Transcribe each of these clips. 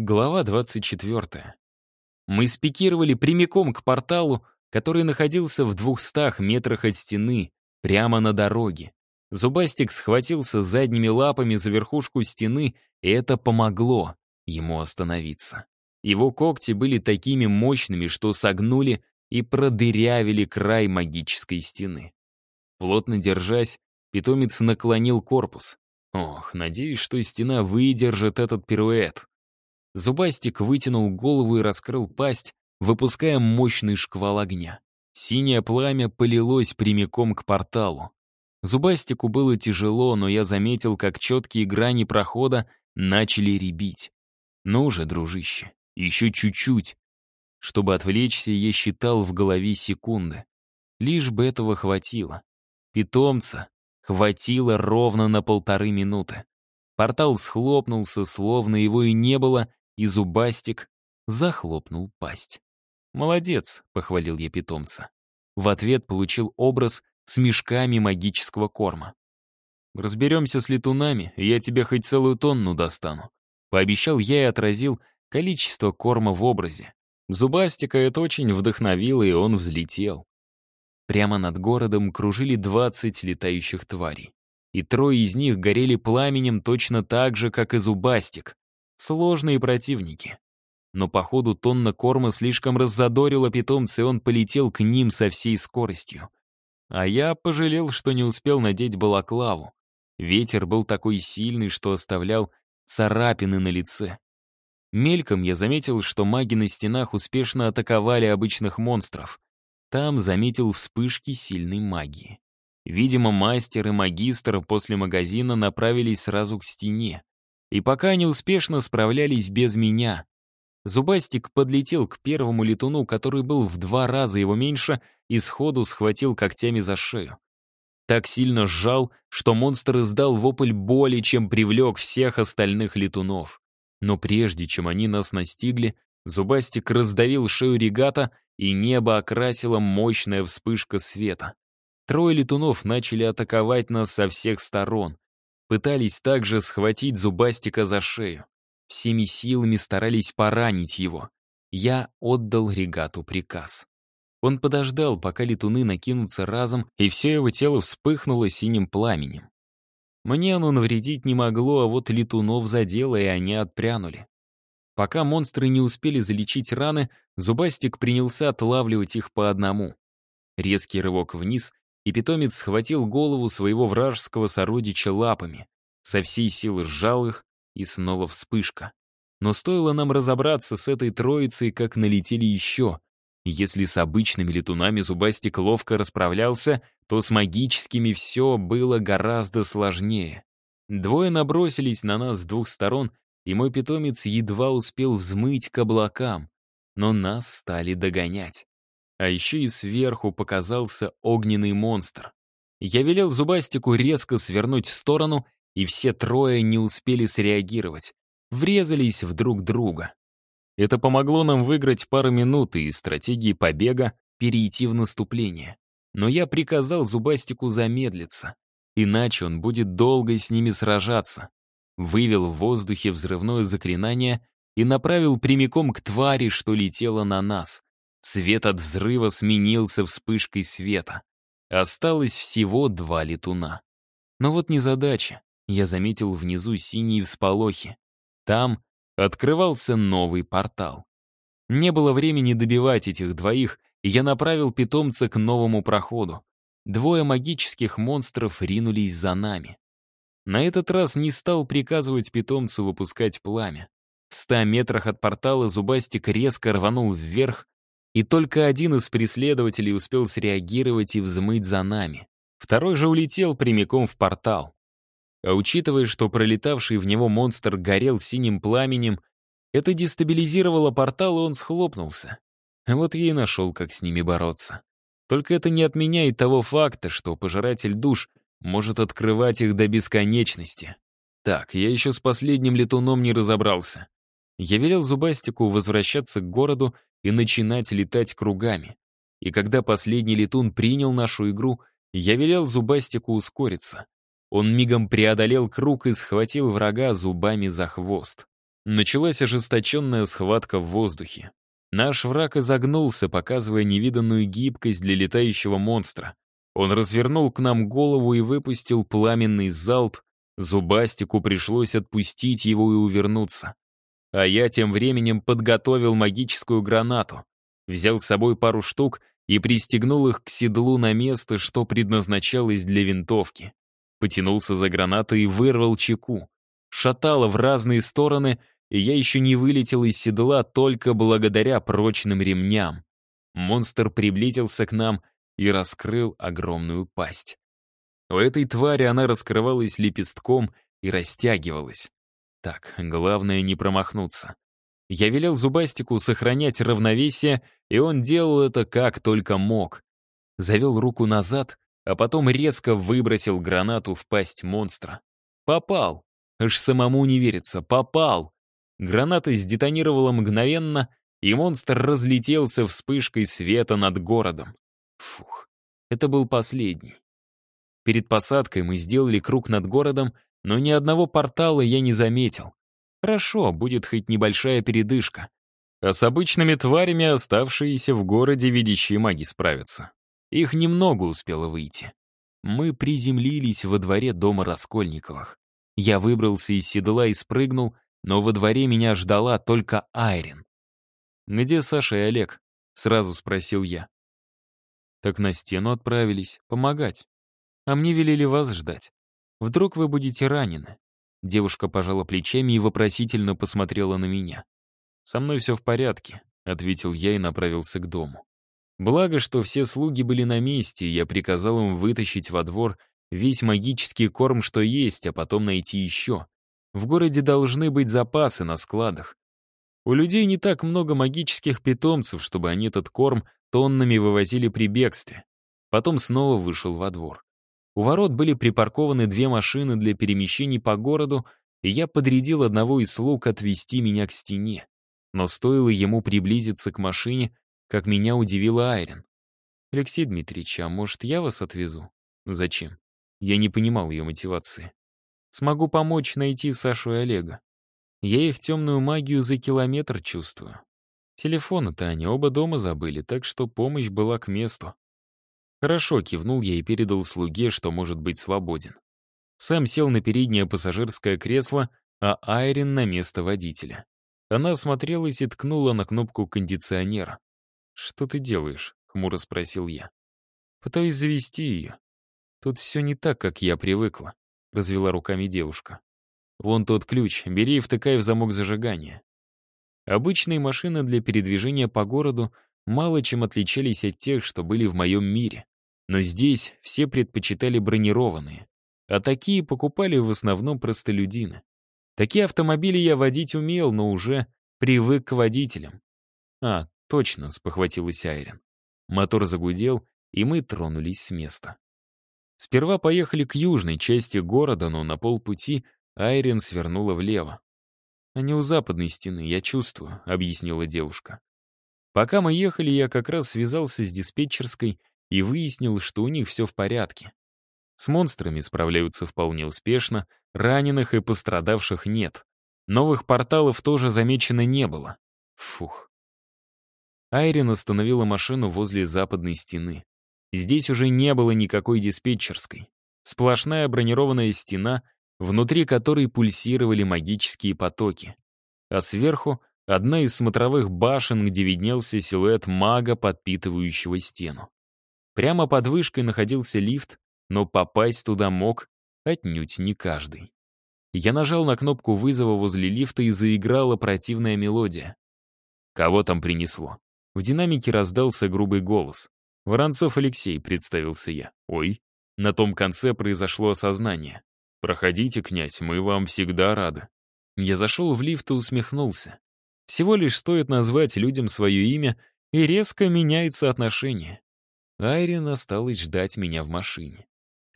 Глава 24. Мы спикировали прямиком к порталу, который находился в двухстах метрах от стены, прямо на дороге. Зубастик схватился задними лапами за верхушку стены, и это помогло ему остановиться. Его когти были такими мощными, что согнули и продырявили край магической стены. Плотно держась, питомец наклонил корпус. Ох, надеюсь, что стена выдержит этот пируэт. Зубастик вытянул голову и раскрыл пасть, выпуская мощный шквал огня. Синее пламя полилось прямиком к порталу. Зубастику было тяжело, но я заметил, как четкие грани прохода начали ребить. Ну же, дружище, еще чуть-чуть. Чтобы отвлечься, я считал в голове секунды. Лишь бы этого хватило. Питомца хватило ровно на полторы минуты. Портал схлопнулся, словно его и не было, и зубастик захлопнул пасть. «Молодец», — похвалил я питомца. В ответ получил образ с мешками магического корма. «Разберемся с летунами, я тебе хоть целую тонну достану», — пообещал я и отразил количество корма в образе. Зубастика это очень вдохновило, и он взлетел. Прямо над городом кружили 20 летающих тварей. И трое из них горели пламенем точно так же, как и зубастик. Сложные противники. Но походу тонна корма слишком раззадорила питомца, и он полетел к ним со всей скоростью. А я пожалел, что не успел надеть балаклаву. Ветер был такой сильный, что оставлял царапины на лице. Мельком я заметил, что маги на стенах успешно атаковали обычных монстров. Там заметил вспышки сильной магии. Видимо, мастер и магистр после магазина направились сразу к стене. И пока они успешно справлялись без меня, Зубастик подлетел к первому летуну, который был в два раза его меньше, и сходу схватил когтями за шею. Так сильно сжал, что монстр издал вопль боли, чем привлек всех остальных летунов. Но прежде чем они нас настигли, Зубастик раздавил шею регата, и небо окрасила мощная вспышка света. Трое летунов начали атаковать нас со всех сторон. Пытались также схватить Зубастика за шею. Всеми силами старались поранить его. Я отдал регату приказ. Он подождал, пока летуны накинутся разом, и все его тело вспыхнуло синим пламенем. Мне оно навредить не могло, а вот летунов задело, и они отпрянули. Пока монстры не успели залечить раны, Зубастик принялся отлавливать их по одному. Резкий рывок вниз, и питомец схватил голову своего вражеского сородича лапами, со всей силы сжал их, и снова вспышка. Но стоило нам разобраться с этой троицей, как налетели еще. Если с обычными летунами Зубастик ловко расправлялся, то с магическими все было гораздо сложнее. Двое набросились на нас с двух сторон, и мой питомец едва успел взмыть к облакам, но нас стали догонять. А еще и сверху показался огненный монстр. Я велел Зубастику резко свернуть в сторону и все трое не успели среагировать, врезались в друг друга. Это помогло нам выиграть пару минут и из стратегии побега перейти в наступление. Но я приказал Зубастику замедлиться, иначе он будет долго с ними сражаться. Вывел в воздухе взрывное заклинание и направил прямиком к твари, что летела на нас. Свет от взрыва сменился вспышкой света. Осталось всего два летуна. Но вот незадача я заметил внизу синие всполохи. Там открывался новый портал. Не было времени добивать этих двоих, и я направил питомца к новому проходу. Двое магических монстров ринулись за нами. На этот раз не стал приказывать питомцу выпускать пламя. В ста метрах от портала Зубастик резко рванул вверх, и только один из преследователей успел среагировать и взмыть за нами. Второй же улетел прямиком в портал. А учитывая, что пролетавший в него монстр горел синим пламенем, это дестабилизировало портал, и он схлопнулся. Вот я и нашел, как с ними бороться. Только это не отменяет того факта, что пожиратель душ может открывать их до бесконечности. Так, я еще с последним летуном не разобрался. Я велел Зубастику возвращаться к городу и начинать летать кругами. И когда последний летун принял нашу игру, я велел Зубастику ускориться. Он мигом преодолел круг и схватил врага зубами за хвост. Началась ожесточенная схватка в воздухе. Наш враг изогнулся, показывая невиданную гибкость для летающего монстра. Он развернул к нам голову и выпустил пламенный залп. Зубастику пришлось отпустить его и увернуться. А я тем временем подготовил магическую гранату. Взял с собой пару штук и пристегнул их к седлу на место, что предназначалось для винтовки. Потянулся за гранатой и вырвал чеку. Шатало в разные стороны, и я еще не вылетел из седла только благодаря прочным ремням. Монстр приблизился к нам и раскрыл огромную пасть. У этой твари она раскрывалась лепестком и растягивалась. Так, главное не промахнуться. Я велел Зубастику сохранять равновесие, и он делал это как только мог. Завел руку назад, а потом резко выбросил гранату в пасть монстра. Попал. Аж самому не верится. Попал. Граната сдетонировала мгновенно, и монстр разлетелся вспышкой света над городом. Фух, это был последний. Перед посадкой мы сделали круг над городом, но ни одного портала я не заметил. Хорошо, будет хоть небольшая передышка. А с обычными тварями оставшиеся в городе видящие маги справятся. Их немного успело выйти. Мы приземлились во дворе дома Раскольниковых. Я выбрался из седла и спрыгнул, но во дворе меня ждала только Айрин. «Где Саша и Олег?» — сразу спросил я. «Так на стену отправились, помогать. А мне велели вас ждать. Вдруг вы будете ранены?» Девушка пожала плечами и вопросительно посмотрела на меня. «Со мной все в порядке», — ответил я и направился к дому. Благо, что все слуги были на месте, я приказал им вытащить во двор весь магический корм, что есть, а потом найти еще. В городе должны быть запасы на складах. У людей не так много магических питомцев, чтобы они этот корм тоннами вывозили при бегстве. Потом снова вышел во двор. У ворот были припаркованы две машины для перемещений по городу, и я подрядил одного из слуг отвезти меня к стене. Но стоило ему приблизиться к машине, как меня удивила Айрин. «Алексей Дмитриевич, а может, я вас отвезу?» «Зачем?» Я не понимал ее мотивации. «Смогу помочь найти Сашу и Олега. Я их темную магию за километр чувствую. Телефоны-то они оба дома забыли, так что помощь была к месту. «Хорошо», — кивнул я и передал слуге, что может быть свободен. Сам сел на переднее пассажирское кресло, а Айрин на место водителя. Она осмотрелась и ткнула на кнопку кондиционера. «Что ты делаешь?» — хмуро спросил я. «Пытаюсь завести ее. Тут все не так, как я привыкла», — развела руками девушка. «Вон тот ключ, бери и втыкай в замок зажигания». Обычные машины для передвижения по городу мало чем отличались от тех, что были в моем мире. Но здесь все предпочитали бронированные. А такие покупали в основном простолюдины. Такие автомобили я водить умел, но уже привык к водителям. А, точно, спохватилась Айрин. Мотор загудел, и мы тронулись с места. Сперва поехали к южной части города, но на полпути Айрин свернула влево. «Они у западной стены, я чувствую», — объяснила девушка. Пока мы ехали, я как раз связался с диспетчерской и выяснил, что у них все в порядке. С монстрами справляются вполне успешно, раненых и пострадавших нет. Новых порталов тоже замечено не было. Фух. Айрин остановила машину возле западной стены. Здесь уже не было никакой диспетчерской. Сплошная бронированная стена, внутри которой пульсировали магические потоки. А сверху одна из смотровых башен, где виднелся силуэт мага, подпитывающего стену. Прямо под вышкой находился лифт, но попасть туда мог отнюдь не каждый. Я нажал на кнопку вызова возле лифта и заиграла противная мелодия. Кого там принесло? В динамике раздался грубый голос. «Воронцов Алексей», — представился я. «Ой». На том конце произошло осознание. «Проходите, князь, мы вам всегда рады». Я зашел в лифт и усмехнулся. Всего лишь стоит назвать людям свое имя, и резко меняется отношение. Айрин осталась ждать меня в машине.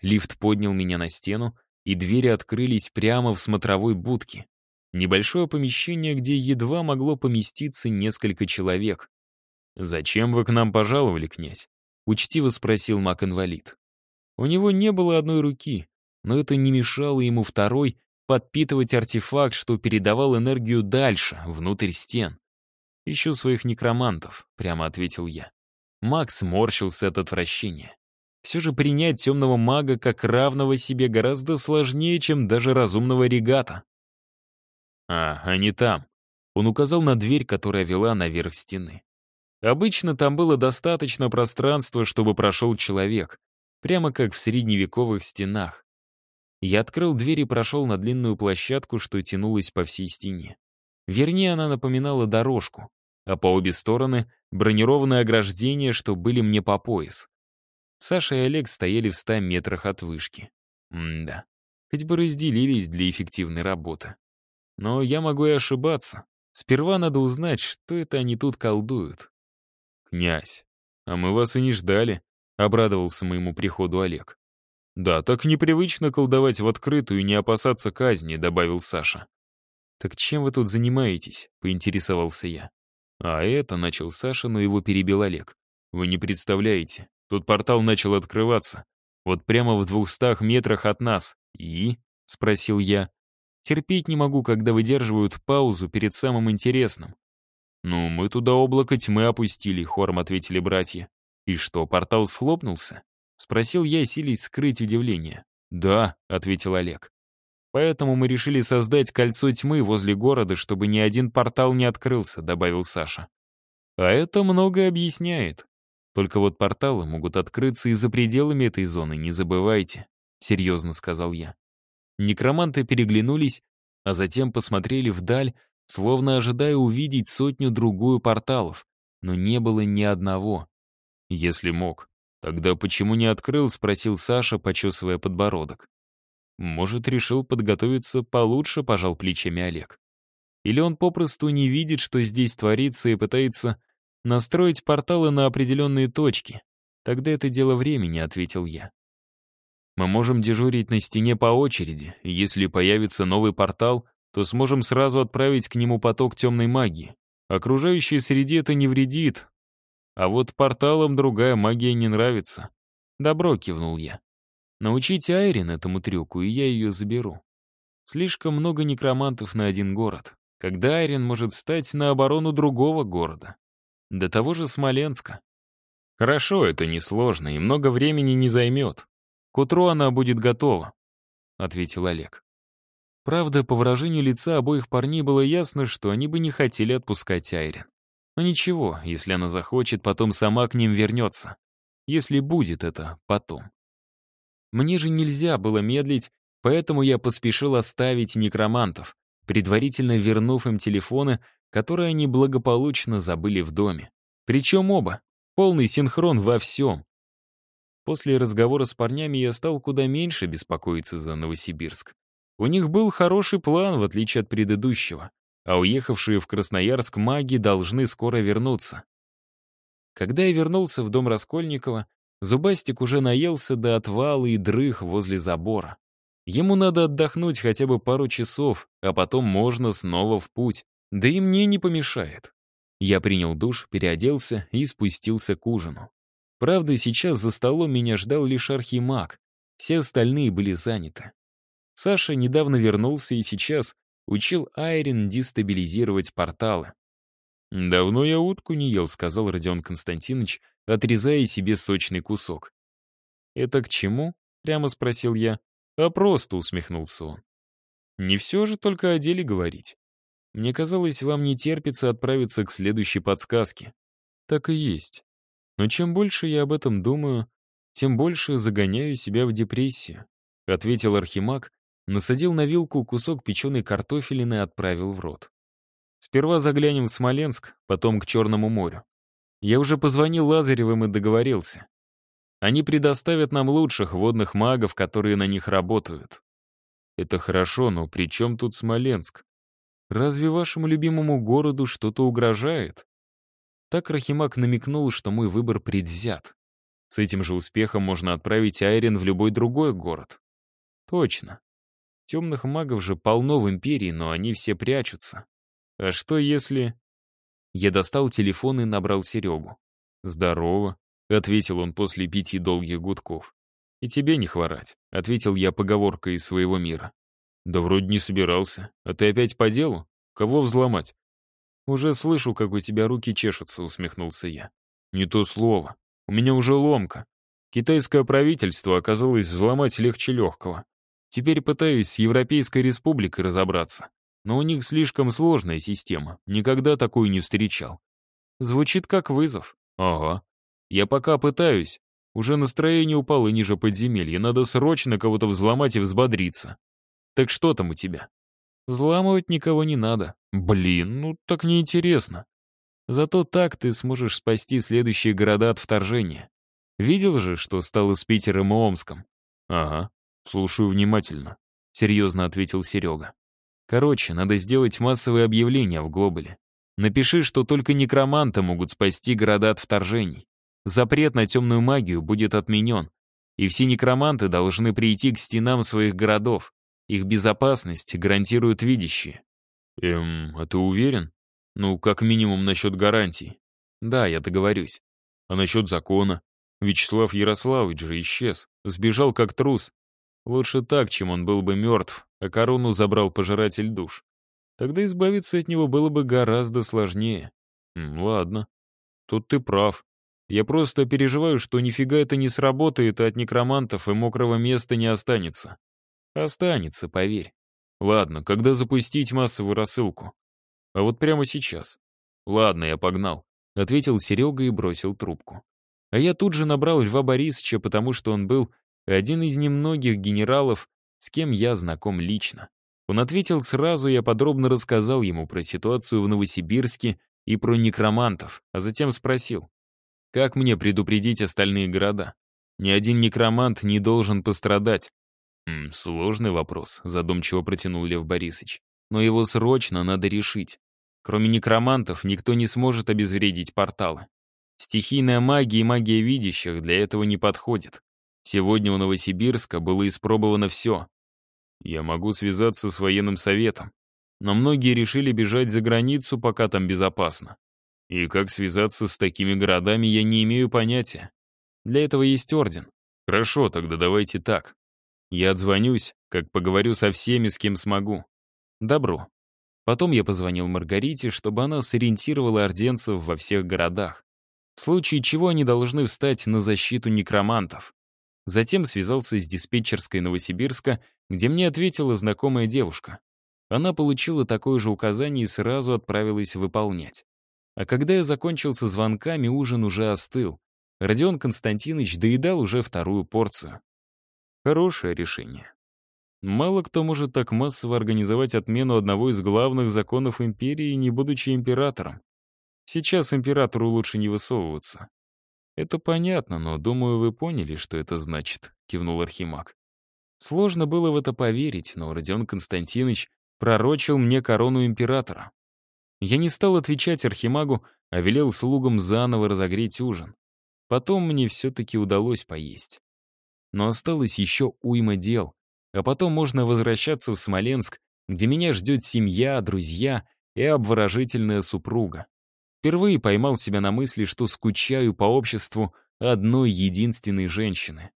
Лифт поднял меня на стену, и двери открылись прямо в смотровой будке. Небольшое помещение, где едва могло поместиться несколько человек. «Зачем вы к нам пожаловали, князь?» — учтиво спросил маг-инвалид. У него не было одной руки, но это не мешало ему второй подпитывать артефакт, что передавал энергию дальше, внутрь стен. «Ищу своих некромантов», — прямо ответил я. Макс морщился от отвращения. Все же принять темного мага как равного себе гораздо сложнее, чем даже разумного регата. «А, они там». Он указал на дверь, которая вела наверх стены. Обычно там было достаточно пространства, чтобы прошел человек, прямо как в средневековых стенах. Я открыл дверь и прошел на длинную площадку, что тянулась по всей стене. Вернее, она напоминала дорожку, а по обе стороны — бронированное ограждение, что были мне по пояс. Саша и Олег стояли в ста метрах от вышки. М-да, хоть бы разделились для эффективной работы. Но я могу и ошибаться. Сперва надо узнать, что это они тут колдуют. «Князь, а мы вас и не ждали», — обрадовался моему приходу Олег. «Да, так непривычно колдовать в открытую и не опасаться казни», — добавил Саша. «Так чем вы тут занимаетесь?» — поинтересовался я. «А это», — начал Саша, но его перебил Олег. «Вы не представляете, Тут портал начал открываться. Вот прямо в двухстах метрах от нас. И? Спросил я. Терпеть не могу, когда выдерживают паузу перед самым интересным. «Ну, мы туда облако тьмы опустили», — хором ответили братья. «И что, портал схлопнулся?» — спросил я, силясь скрыть удивление. «Да», — ответил Олег. «Поэтому мы решили создать кольцо тьмы возле города, чтобы ни один портал не открылся», — добавил Саша. «А это многое объясняет. Только вот порталы могут открыться и за пределами этой зоны, не забывайте», — серьезно сказал я. Некроманты переглянулись, а затем посмотрели вдаль, словно ожидая увидеть сотню-другую порталов, но не было ни одного. «Если мог, тогда почему не открыл?» — спросил Саша, почесывая подбородок. «Может, решил подготовиться получше», — пожал плечами Олег. «Или он попросту не видит, что здесь творится, и пытается Настроить порталы на определенные точки. Тогда это дело времени, ответил я. Мы можем дежурить на стене по очереди, и если появится новый портал, то сможем сразу отправить к нему поток темной магии. Окружающей среде это не вредит. А вот порталам другая магия не нравится. Добро, кивнул я. Научите Айрин этому трюку, и я ее заберу. Слишком много некромантов на один город, когда Айрин может стать на оборону другого города. До того же Смоленска. Хорошо, это несложно и много времени не займет. К утру она будет готова, — ответил Олег. Правда, по выражению лица обоих парней было ясно, что они бы не хотели отпускать Айрин. Но ничего, если она захочет, потом сама к ним вернется. Если будет это потом. Мне же нельзя было медлить, поэтому я поспешил оставить некромантов, предварительно вернув им телефоны, которые они благополучно забыли в доме. Причем оба. Полный синхрон во всем. После разговора с парнями я стал куда меньше беспокоиться за Новосибирск. У них был хороший план, в отличие от предыдущего, а уехавшие в Красноярск маги должны скоро вернуться. Когда я вернулся в дом Раскольникова, Зубастик уже наелся до отвала и дрых возле забора. Ему надо отдохнуть хотя бы пару часов, а потом можно снова в путь. Да и мне не помешает. Я принял душ, переоделся и спустился к ужину. Правда, сейчас за столом меня ждал лишь архимаг. Все остальные были заняты. Саша недавно вернулся и сейчас учил Айрин дестабилизировать порталы. «Давно я утку не ел», — сказал Родион Константинович, отрезая себе сочный кусок. «Это к чему?» — прямо спросил я. «А просто», — усмехнулся он. «Не все же только о деле говорить. Мне казалось, вам не терпится отправиться к следующей подсказке. Так и есть. Но чем больше я об этом думаю, тем больше загоняю себя в депрессию. Ответил Архимаг, насадил на вилку кусок печеной картофелины и отправил в рот. Сперва заглянем в Смоленск, потом к Черному морю. Я уже позвонил Лазаревым и договорился. Они предоставят нам лучших водных магов, которые на них работают. Это хорошо, но при чем тут Смоленск? Разве вашему любимому городу что-то угрожает? Так Рахимак намекнул, что мой выбор предвзят. С этим же успехом можно отправить Айрин в любой другой город. Точно. Темных магов же полно в Империи, но они все прячутся. А что если... Я достал телефон и набрал Серегу. «Здорово», — ответил он после пяти долгих гудков. «И тебе не хворать», — ответил я поговоркой из своего мира. Да вроде не собирался. А ты опять по делу? Кого взломать? Уже слышу, как у тебя руки чешутся, усмехнулся я. Не то слово. У меня уже ломка. Китайское правительство оказалось взломать легче легкого. Теперь пытаюсь с Европейской республикой разобраться. Но у них слишком сложная система. Никогда такую не встречал. Звучит как вызов. Ага. Я пока пытаюсь. Уже настроение упало ниже подземелья. Надо срочно кого-то взломать и взбодриться. Так что там у тебя? Взламывать никого не надо. Блин, ну так неинтересно. Зато так ты сможешь спасти следующие города от вторжения. Видел же, что стало с Питером и Омском? Ага, слушаю внимательно, серьезно ответил Серега. Короче, надо сделать массовые объявления в Глобале. Напиши, что только некроманты могут спасти города от вторжений. Запрет на темную магию будет отменен, и все некроманты должны прийти к стенам своих городов. Их безопасность гарантируют видящие. Эм, а ты уверен? Ну, как минимум насчет гарантий. Да, я договорюсь. А насчет закона? Вячеслав Ярославович же исчез. Сбежал как трус. Лучше так, чем он был бы мертв, а корону забрал пожиратель душ. Тогда избавиться от него было бы гораздо сложнее. Ладно. Тут ты прав. Я просто переживаю, что нифига это не сработает, и от некромантов и мокрого места не останется. Останется, поверь. Ладно, когда запустить массовую рассылку? А вот прямо сейчас. Ладно, я погнал. Ответил Серега и бросил трубку. А я тут же набрал Льва Борисовича, потому что он был один из немногих генералов, с кем я знаком лично. Он ответил сразу, я подробно рассказал ему про ситуацию в Новосибирске и про некромантов, а затем спросил, как мне предупредить остальные города? Ни один некромант не должен пострадать, «Сложный вопрос», — задумчиво протянул Лев Борисович. «Но его срочно надо решить. Кроме некромантов, никто не сможет обезвредить порталы. Стихийная магия и магия видящих для этого не подходит. Сегодня у Новосибирска было испробовано все. Я могу связаться с военным советом, но многие решили бежать за границу, пока там безопасно. И как связаться с такими городами, я не имею понятия. Для этого есть орден. Хорошо, тогда давайте так. Я отзвонюсь, как поговорю со всеми, с кем смогу. Добро. Потом я позвонил Маргарите, чтобы она сориентировала орденцев во всех городах. В случае чего они должны встать на защиту некромантов. Затем связался с диспетчерской Новосибирска, где мне ответила знакомая девушка. Она получила такое же указание и сразу отправилась выполнять. А когда я закончил со звонками, ужин уже остыл. Родион Константинович доедал уже вторую порцию. Хорошее решение. Мало кто может так массово организовать отмену одного из главных законов империи, не будучи императором. Сейчас императору лучше не высовываться. Это понятно, но, думаю, вы поняли, что это значит, кивнул Архимаг. Сложно было в это поверить, но Родион Константинович пророчил мне корону императора. Я не стал отвечать Архимагу, а велел слугам заново разогреть ужин. Потом мне все-таки удалось поесть. Но осталось еще уйма дел. А потом можно возвращаться в Смоленск, где меня ждет семья, друзья и обворожительная супруга. Впервые поймал себя на мысли, что скучаю по обществу одной единственной женщины.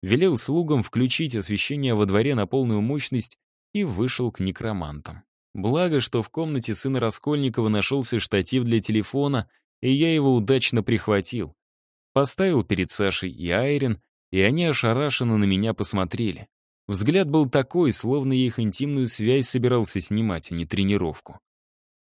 Велел слугам включить освещение во дворе на полную мощность и вышел к некромантам. Благо, что в комнате сына Раскольникова нашелся штатив для телефона, и я его удачно прихватил. Поставил перед Сашей и Айрин, и они ошарашенно на меня посмотрели. Взгляд был такой, словно я их интимную связь собирался снимать, а не тренировку.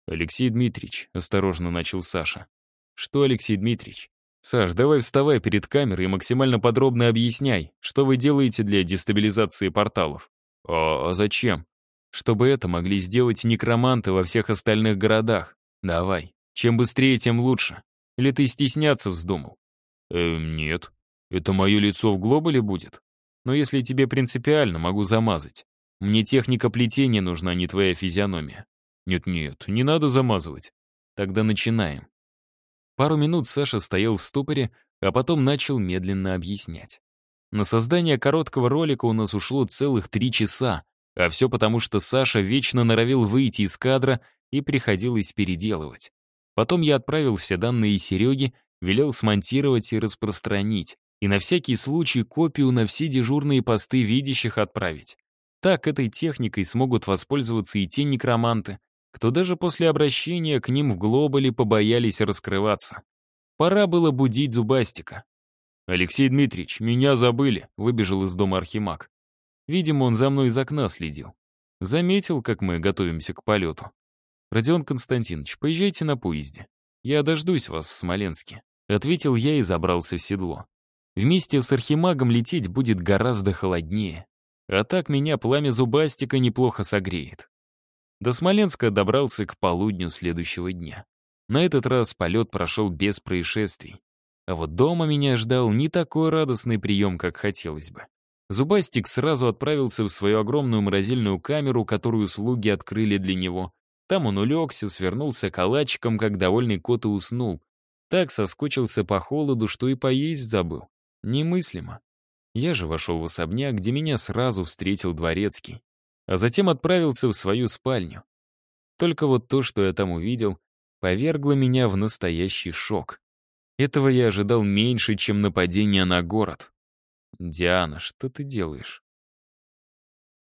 «Алексей Дмитриевич», — осторожно начал Саша. «Что, Алексей Дмитриевич? Саш, давай вставай перед камерой и максимально подробно объясняй, что вы делаете для дестабилизации порталов. А, а зачем? Чтобы это могли сделать некроманты во всех остальных городах. Давай. Чем быстрее, тем лучше. Или ты стесняться вздумал? Эм, нет. Это мое лицо в глобале будет? Но если тебе принципиально, могу замазать. Мне техника плетения нужна, не твоя физиономия. Нет-нет, не надо замазывать. Тогда начинаем. Пару минут Саша стоял в ступоре, а потом начал медленно объяснять. На создание короткого ролика у нас ушло целых три часа, а все потому, что Саша вечно норовил выйти из кадра и приходилось переделывать. Потом я отправил все данные Сереге, велел смонтировать и распространить и на всякий случай копию на все дежурные посты видящих отправить. Так этой техникой смогут воспользоваться и те некроманты, кто даже после обращения к ним в глобале побоялись раскрываться. Пора было будить Зубастика. «Алексей Дмитриевич, меня забыли», — выбежал из дома Архимаг. Видимо, он за мной из окна следил. Заметил, как мы готовимся к полету. «Родион Константинович, поезжайте на поезде. Я дождусь вас в Смоленске», — ответил я и забрался в седло. Вместе с Архимагом лететь будет гораздо холоднее. А так меня пламя зубастика неплохо согреет. До Смоленска добрался к полудню следующего дня. На этот раз полет прошел без происшествий. А вот дома меня ждал не такой радостный прием, как хотелось бы. Зубастик сразу отправился в свою огромную морозильную камеру, которую слуги открыли для него. Там он улегся, свернулся калачиком, как довольный кот и уснул. Так соскучился по холоду, что и поесть забыл. Немыслимо. Я же вошел в особняк, где меня сразу встретил дворецкий. А затем отправился в свою спальню. Только вот то, что я там увидел, повергло меня в настоящий шок. Этого я ожидал меньше, чем нападение на город. «Диана, что ты делаешь?»